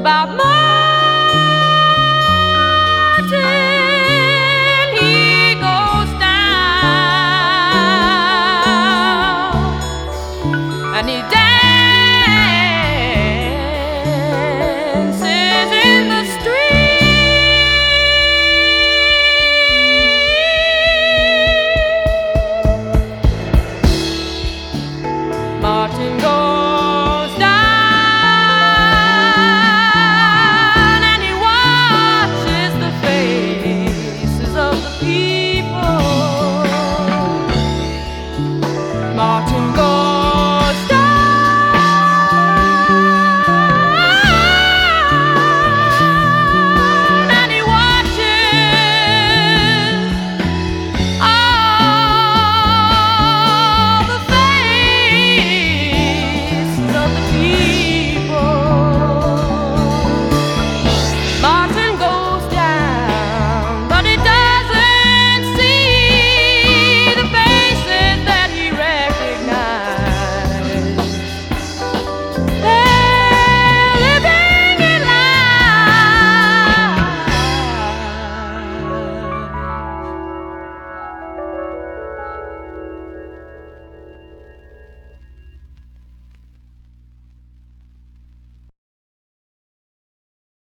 about my